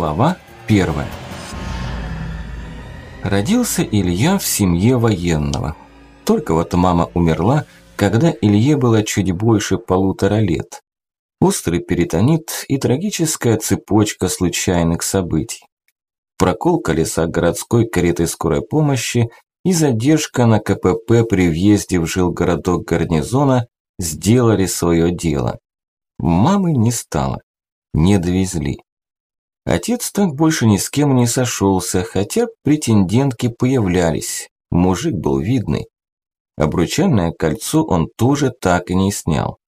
Глава первая. Родился Илья в семье военного. Только вот мама умерла, когда Илье было чуть больше полутора лет. Острый перитонит и трагическая цепочка случайных событий. Прокол колеса городской кареты скорой помощи и задержка на КПП при въезде в жилгородок гарнизона сделали свое дело. Мамы не стало, не довезли. Отец так больше ни с кем не сошелся, хотя претендентки появлялись. Мужик был видный. Обручальное кольцо он тоже так и не снял.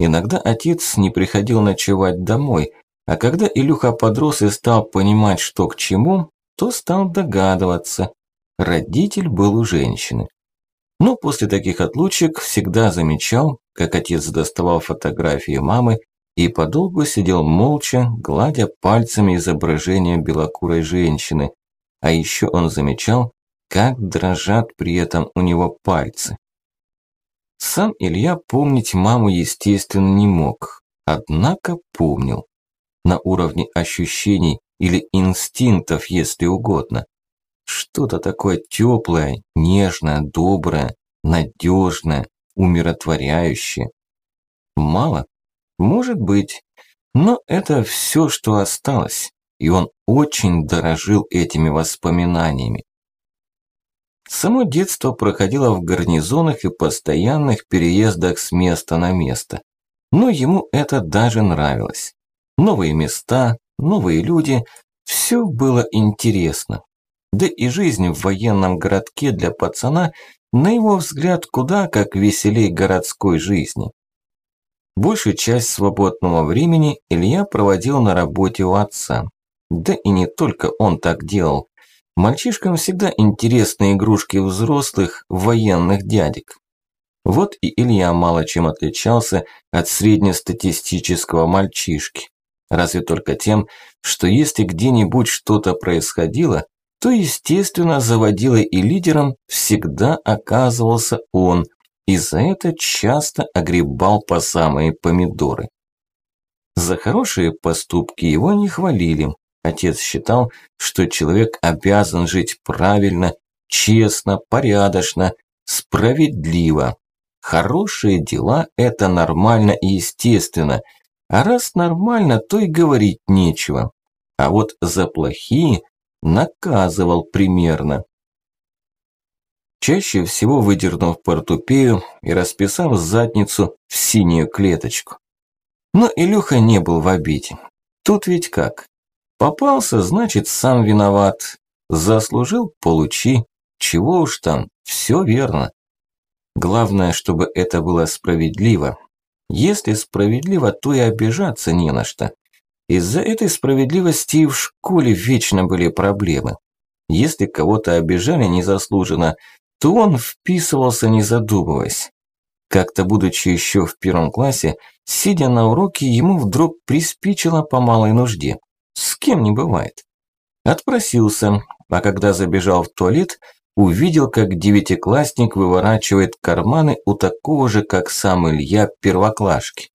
Иногда отец не приходил ночевать домой, а когда Илюха подрос и стал понимать, что к чему, то стал догадываться. Родитель был у женщины. Но после таких отлучек всегда замечал, как отец доставал фотографии мамы и подолгу сидел молча, гладя пальцами изображение белокурой женщины. А еще он замечал, как дрожат при этом у него пальцы. Сам Илья помнить маму, естественно, не мог, однако помнил. На уровне ощущений или инстинктов, если угодно. Что-то такое теплое, нежное, доброе, надежное, умиротворяющее. Мало? Может быть. Но это все, что осталось. И он очень дорожил этими воспоминаниями. Само детство проходило в гарнизонах и постоянных переездах с места на место. Но ему это даже нравилось. Новые места, новые люди – все было интересно. Да и жизнь в военном городке для пацана, на его взгляд, куда как веселей городской жизни. Большую часть свободного времени Илья проводил на работе у отца. Да и не только он так делал. Мальчишкам всегда интересны игрушки взрослых военных дядек. Вот и Илья мало чем отличался от среднестатистического мальчишки. Разве только тем, что если где-нибудь что-то происходило, то, естественно, заводилой и лидером всегда оказывался он, и за это часто огребал по самые помидоры. За хорошие поступки его не хвалили. Отец считал, что человек обязан жить правильно, честно, порядочно, справедливо. Хорошие дела – это нормально и естественно, а раз нормально, то и говорить нечего. А вот за плохие наказывал примерно чаще всего выдернув портупею и расписав задницу в синюю клеточку. Но Илюха не был в обиде. Тут ведь как? Попался, значит, сам виноват. Заслужил – получи. Чего уж там, все верно. Главное, чтобы это было справедливо. Если справедливо, то и обижаться не на что. Из-за этой справедливости и в школе вечно были проблемы. Если кого-то обижали незаслуженно, то он вписывался не задумываясь. Как-то будучи еще в первом классе, сидя на уроке, ему вдруг приспичило по малой нужде. С кем не бывает. Отпросился, а когда забежал в туалет, увидел, как девятиклассник выворачивает карманы у такого же, как сам Илья, первоклашки.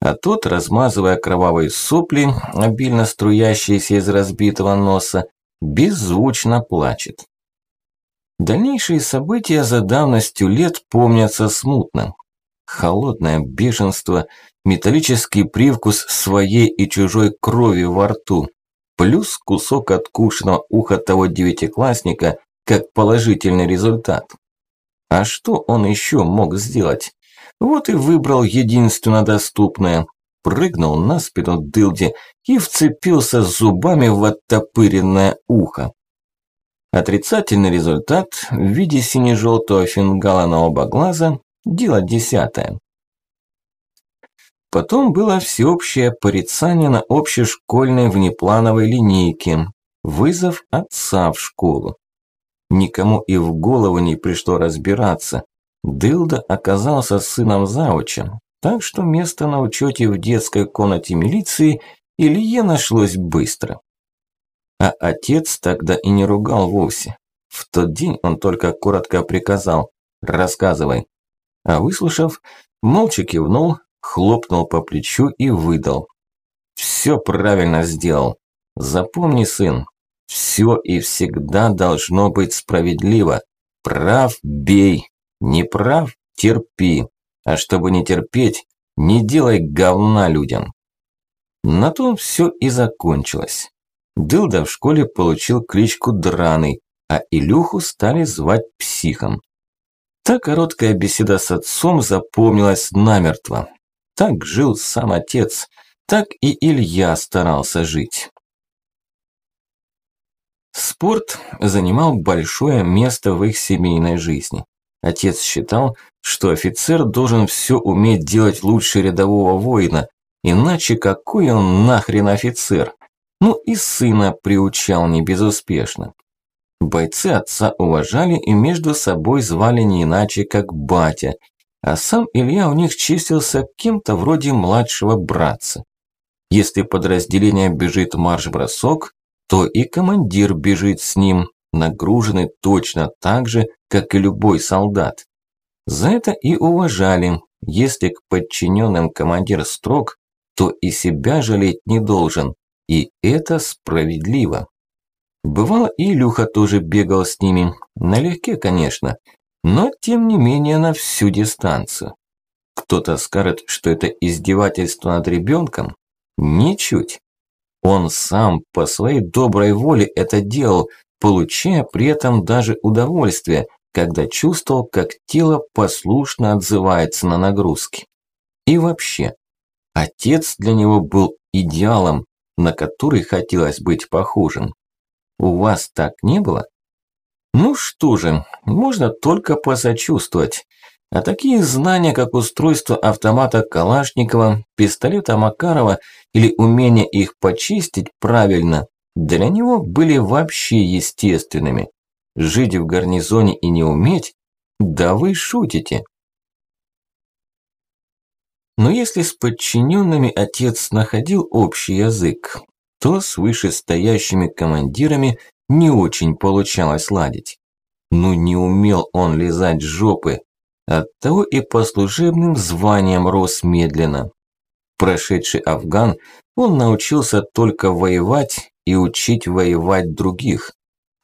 А тот, размазывая кровавые сопли, обильно струящиеся из разбитого носа, беззвучно плачет. Дальнейшие события за давностью лет помнятся смутно. Холодное бешенство, металлический привкус своей и чужой крови во рту, плюс кусок откушенного уха того девятиклассника как положительный результат. А что он еще мог сделать? Вот и выбрал единственно доступное. Прыгнул на спину дылди и вцепился зубами в оттопыренное ухо. Отрицательный результат в виде сине-желтого фингала на оба глаза – дело десятое. Потом было всеобщее порицание на общешкольной внеплановой линейке, вызов отца в школу. Никому и в голову не пришло разбираться. Дылда оказался сыном зауча, так что место на учете в детской комнате милиции Илье нашлось быстро. А отец тогда и не ругал вовсе. В тот день он только коротко приказал «рассказывай». А выслушав, молча кивнул, хлопнул по плечу и выдал. «Все правильно сделал. запомни, сын, все и всегда должно быть справедливо. Прав – бей, не прав – терпи. А чтобы не терпеть, не делай говна людям. На том все и закончилось. Дылда в школе получил кличку Драный, а Илюху стали звать психом. Та короткая беседа с отцом запомнилась намертво. Так жил сам отец, так и Илья старался жить. Спорт занимал большое место в их семейной жизни. Отец считал, что офицер должен все уметь делать лучше рядового воина, иначе какой он нахрен офицер? Ну и сына приучал не безуспешно. Бойцы отца уважали и между собой звали не иначе, как батя, а сам Илья у них числился кем-то вроде младшего братца. Если подразделение бежит марш-бросок, то и командир бежит с ним, нагруженный точно так же, как и любой солдат. За это и уважали. Если к подчиненным командир строг, то и себя жалеть не должен. И это справедливо. Бывало, и Илюха тоже бегал с ними. Налегке, конечно, но тем не менее на всю дистанцию. Кто-то скажет, что это издевательство над ребенком? Ничуть. Он сам по своей доброй воле это делал, получая при этом даже удовольствие, когда чувствовал, как тело послушно отзывается на нагрузки. И вообще, отец для него был идеалом, на который хотелось быть похожим. У вас так не было? Ну что же, можно только посочувствовать. А такие знания, как устройство автомата Калашникова, пистолета Макарова или умение их почистить правильно, для него были вообще естественными. Жить в гарнизоне и не уметь? Да вы шутите. Но если с подчиненными отец находил общий язык, то с вышестоящими командирами не очень получалось ладить. Ну не умел он лизать жопы, оттого и по служебным званиям рос медленно. Прошедший Афган, он научился только воевать и учить воевать других.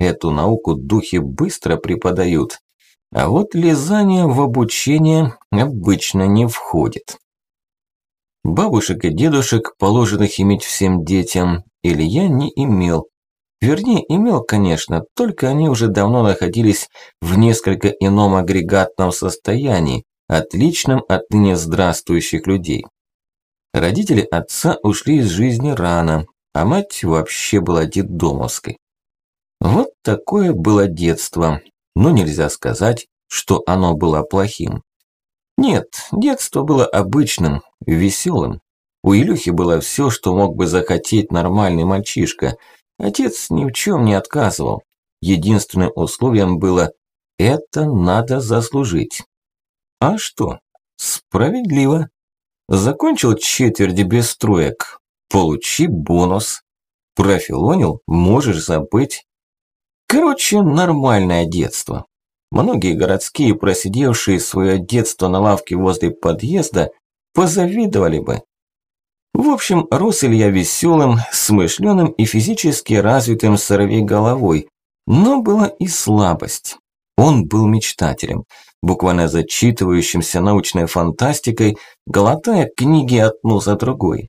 Эту науку духи быстро преподают, а вот лизание в обучение обычно не входит. Бабушек и дедушек, положенных иметь всем детям, Илья не имел. Вернее, имел, конечно, только они уже давно находились в несколько ином агрегатном состоянии, отличном от ныне здравствующих людей. Родители отца ушли из жизни рано, а мать вообще была детдомовской. Вот такое было детство, но нельзя сказать, что оно было плохим. Нет, детство было обычным, веселым. У Илюхи было все, что мог бы захотеть нормальный мальчишка. Отец ни в чем не отказывал. Единственным условием было «это надо заслужить». А что? Справедливо. Закончил четверть без троек. Получи бонус. Профилонил, можешь забыть. Короче, нормальное детство. Многие городские, просидевшие свое детство на лавке возле подъезда, позавидовали бы. В общем, рос Илья веселым, смышленым и физически развитым сорви головой, но была и слабость. Он был мечтателем, буквально зачитывающимся научной фантастикой, глотая книги одну за другой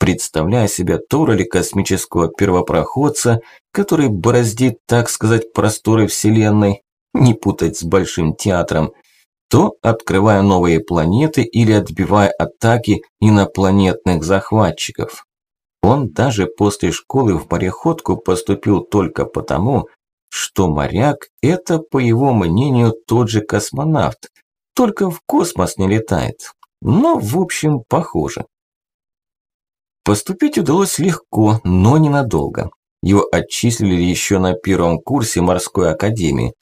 представляя себя то космического первопроходца, который бороздит, так сказать, просторы Вселенной, не путать с Большим театром, то открывая новые планеты или отбивая атаки инопланетных захватчиков. Он даже после школы в мореходку поступил только потому, что моряк – это, по его мнению, тот же космонавт, только в космос не летает. Но, в общем, похоже. Поступить удалось легко, но ненадолго. Его отчислили еще на первом курсе морской академии.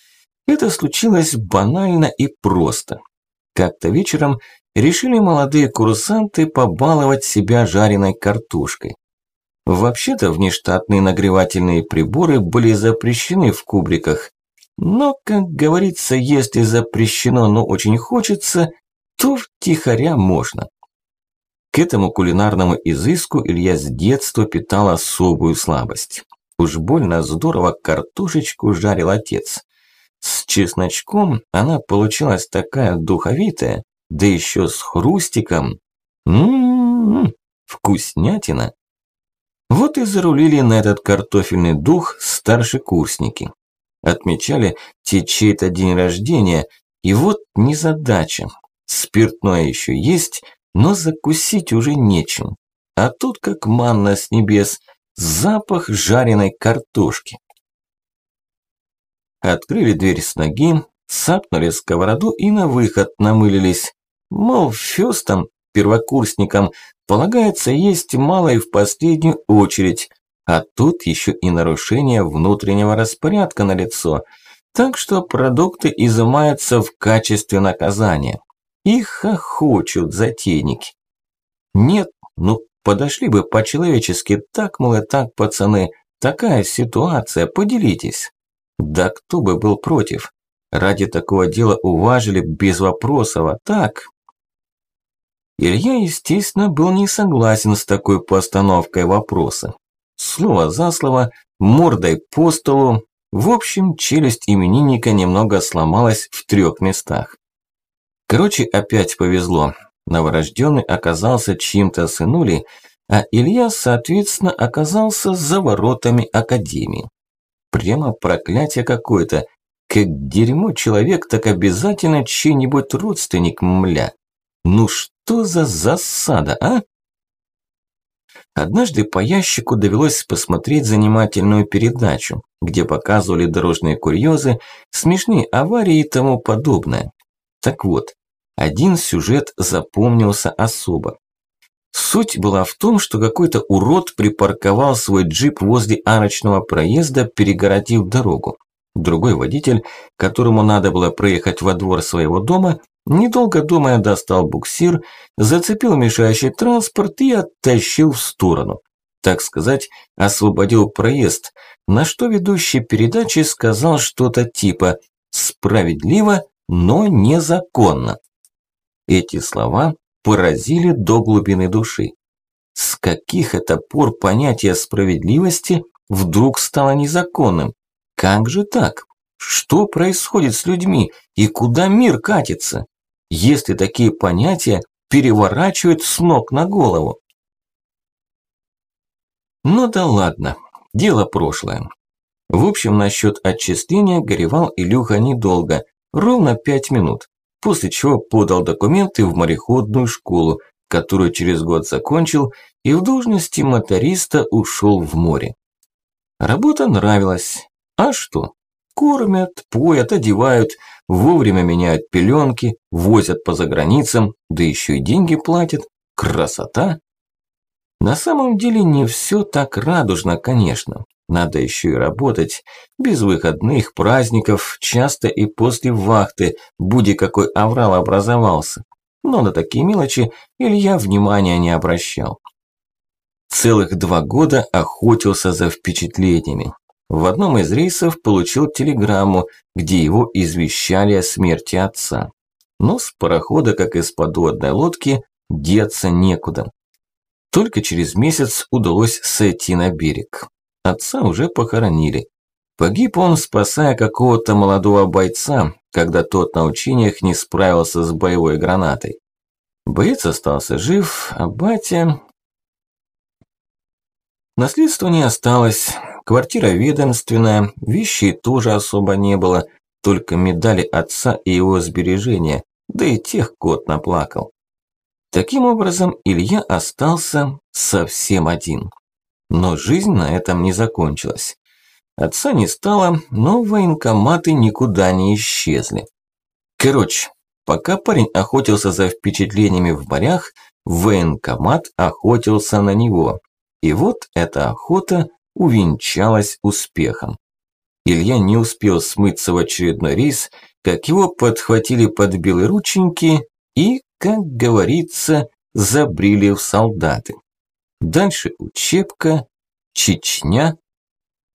Это случилось банально и просто. Как-то вечером решили молодые курсанты побаловать себя жареной картошкой. Вообще-то внештатные нагревательные приборы были запрещены в кубриках. Но, как говорится, если запрещено, но очень хочется, то втихаря можно. К этому кулинарному изыску Илья с детства питал особую слабость. Уж больно здорово картошечку жарил отец. С чесночком она получилась такая духовитая, да еще с хрустиком. Ммм, вкуснятина. Вот и зарулили на этот картофельный дух старшекурсники. Отмечали те чей-то день рождения, и вот незадача. Спиртное еще есть, но закусить уже нечем. А тут как манна с небес, запах жареной картошки. Открыли дверь с ноги, сапнули сковороду и на выход намылились. Мол, фёстам, первокурсникам, полагается есть мало и в последнюю очередь, а тут еще и нарушение внутреннего распорядка на лицо, так что продукты изымаются в качестве наказания. И хохочут затейники. Нет, ну подошли бы по-человечески, так, мол, и так, пацаны, такая ситуация, поделитесь. Да кто бы был против? Ради такого дела уважили без вопросов, а так... Илья, естественно, был не согласен с такой постановкой вопроса. Слово за слово, мордой по столу. В общем, челюсть именинника немного сломалась в трех местах. Короче, опять повезло. Новорожденный оказался чьим-то сынулей, а Илья, соответственно, оказался за воротами академии. Прямо проклятие какое-то. Как дерьмо человек, так обязательно чей-нибудь родственник, мля. Ну что за засада, а? Однажды по ящику довелось посмотреть занимательную передачу, где показывали дорожные курьезы, смешные аварии и тому подобное. Так вот, один сюжет запомнился особо. Суть была в том, что какой-то урод припарковал свой джип возле арочного проезда, перегородив дорогу. Другой водитель, которому надо было проехать во двор своего дома, недолго думая достал буксир, зацепил мешающий транспорт и оттащил в сторону. Так сказать, освободил проезд, на что ведущий передачи сказал что-то типа «справедливо, но незаконно». Эти слова поразили до глубины души. С каких это пор понятие справедливости вдруг стало незаконным? Как же так? Что происходит с людьми и куда мир катится? Если такие понятия переворачивают с ног на голову. Ну да ладно, дело прошлое. В общем, насчет отчисления горевал Илюха недолго, ровно пять минут после чего подал документы в мореходную школу, которую через год закончил и в должности моториста ушел в море. Работа нравилась. А что? Кормят, поят, одевают, вовремя меняют пеленки, возят по заграницам, да еще и деньги платят. Красота! На самом деле не все так радужно, конечно. Надо еще и работать, без выходных, праздников, часто и после вахты, буди какой аврал образовался. Но на такие мелочи Илья внимания не обращал. Целых два года охотился за впечатлениями. В одном из рейсов получил телеграмму, где его извещали о смерти отца. Но с парохода, как из подводной лодки, деться некуда. Только через месяц удалось сойти на берег. Отца уже похоронили. Погиб он, спасая какого-то молодого бойца, когда тот на учениях не справился с боевой гранатой. Боец остался жив, а батя... Наследства не осталось, квартира ведомственная, вещей тоже особо не было, только медали отца и его сбережения, да и тех кот наплакал. Таким образом, Илья остался совсем один. Но жизнь на этом не закончилась. Отца не стало, но военкоматы никуда не исчезли. Короче, пока парень охотился за впечатлениями в морях, военкомат охотился на него. И вот эта охота увенчалась успехом. Илья не успел смыться в очередной рейс, как его подхватили под белые рученьки и, как говорится, забрили в солдаты. Дальше учебка, Чечня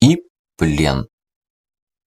и плен.